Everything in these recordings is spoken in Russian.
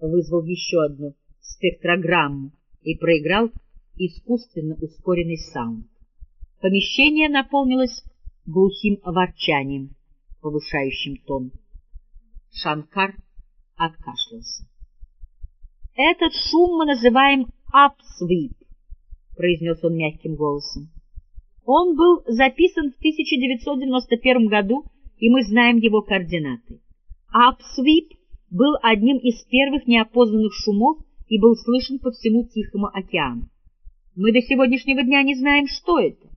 вызвал еще одну спектрограмму и проиграл искусственно ускоренный саунд. Помещение наполнилось глухим ворчанием, повышающим тон. Шанкар откашлялся. «Этот шум мы называем «апсвип», — произнес он мягким голосом. Он был записан в 1991 году, и мы знаем его координаты. Апсвип был одним из первых неопознанных шумов и был слышен по всему Тихому океану. Мы до сегодняшнего дня не знаем, что это.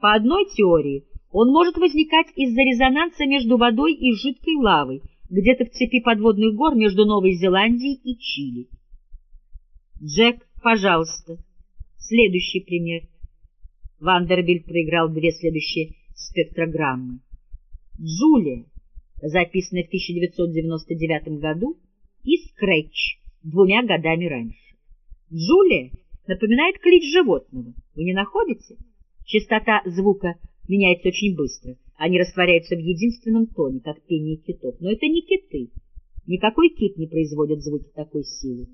По одной теории, он может возникать из-за резонанса между водой и жидкой лавой, где-то в цепи подводных гор между Новой Зеландией и Чили. Джек, пожалуйста, следующий пример. Вандербильд проиграл две следующие спектрограммы. Джулия, записанная в 1999 году, и Скретч двумя годами раньше. Джулия напоминает клич животного. Вы не находите? Частота звука меняется очень быстро. Они растворяются в единственном тоне, как пение китов. Но это не киты. Никакой кит не производит звуки такой силы.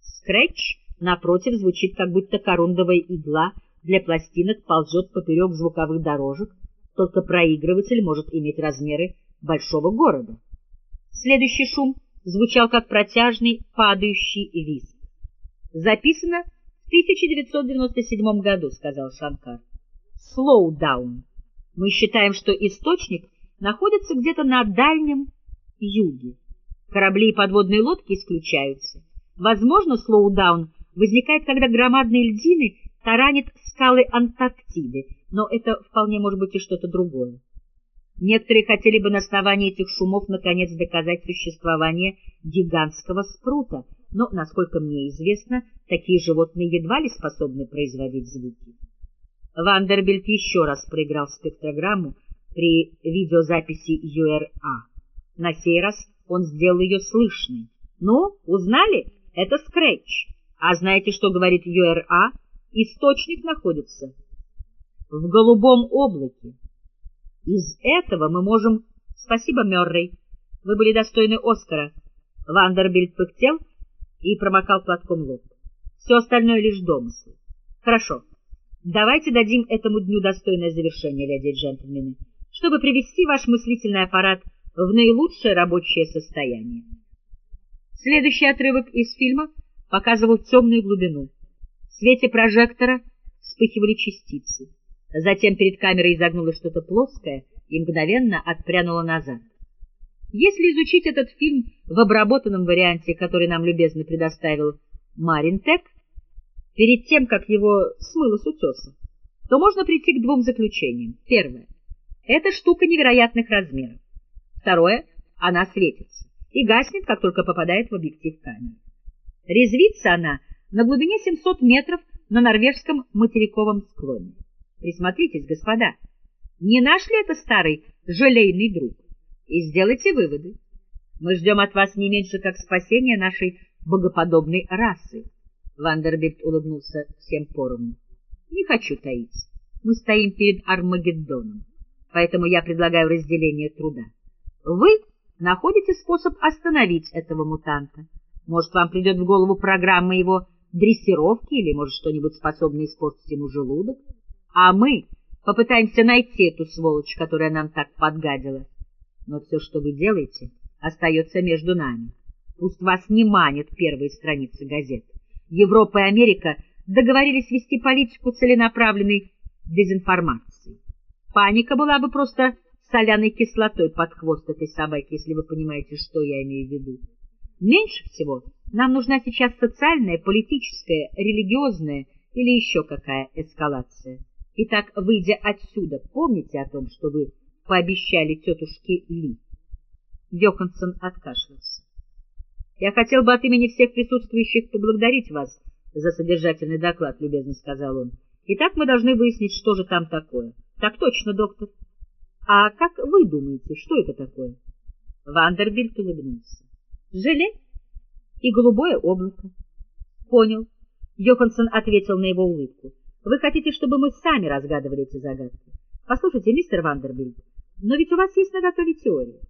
Скретч, напротив, звучит, как будто корундовая игла для пластинок ползет поперек звуковых дорожек, только проигрыватель может иметь размеры большого города. Следующий шум звучал как протяжный падающий визг. Записано в 1997 году, сказал Шанкар. Slow down. Мы считаем, что источник находится где-то на дальнем юге. Корабли и подводные лодки исключаются. Возможно, слоудаун возникает, когда громадные льдины таранят скалы Антарктиды, но это вполне может быть и что-то другое. Некоторые хотели бы на основании этих шумов наконец доказать существование гигантского спрута, но, насколько мне известно, такие животные едва ли способны производить звуки. Вандербильд еще раз проиграл спектрограмму при видеозаписи ЮРА. На сей раз он сделал ее слышной. Ну, узнали? Это скретч. А знаете, что говорит ЮРА? Источник находится в голубом облаке. Из этого мы можем... Спасибо, Мёррей. Вы были достойны Оскара. Вандербильд пыхтел и промокал платком лоб. Все остальное лишь домыслы. Хорошо. Давайте дадим этому дню достойное завершение, леди и джентльмены, чтобы привести ваш мыслительный аппарат в наилучшее рабочее состояние. Следующий отрывок из фильма показывал темную глубину. В свете прожектора вспыхивали частицы. Затем перед камерой изогнулось что-то плоское и мгновенно отпрянуло назад. Если изучить этот фильм в обработанном варианте, который нам любезно предоставил Маринтек, перед тем, как его смыло с утеса, то можно прийти к двум заключениям. Первое. Эта штука невероятных размеров. Второе. Она светится и гаснет, как только попадает в объектив камеры. Резвится она на глубине 700 метров на норвежском материковом склоне. Присмотритесь, господа, не наш ли это старый желейный друг? И сделайте выводы. Мы ждем от вас не меньше, как спасения нашей богоподобной расы. Вандербильд улыбнулся всем поровну. Не хочу таить. Мы стоим перед Армагеддоном, поэтому я предлагаю разделение труда. Вы находите способ остановить этого мутанта. Может, вам придет в голову программа его дрессировки или, может, что-нибудь способное испортить ему желудок? А мы попытаемся найти эту сволочь, которая нам так подгадила. Но все, что вы делаете, остается между нами. Пусть вас не манят первые страницы газет. Европа и Америка договорились вести политику целенаправленной дезинформации. Паника была бы просто соляной кислотой под хвост этой собаки, если вы понимаете, что я имею в виду. Меньше всего нам нужна сейчас социальная, политическая, религиозная или еще какая эскалация. Итак, выйдя отсюда, помните о том, что вы пообещали тетушке Ли. Йоханссон откашлялся. Я хотел бы от имени всех присутствующих поблагодарить вас за содержательный доклад, любезно сказал он. Итак, мы должны выяснить, что же там такое. Так точно, доктор. А как вы думаете, что это такое? Вандербильт улыбнулся. Желе и голубое облако. Понял. Йоханссон ответил на его улыбку. Вы хотите, чтобы мы сами разгадывали эти загадки? Послушайте, мистер Вандербильт, но ведь у вас есть на готове теория.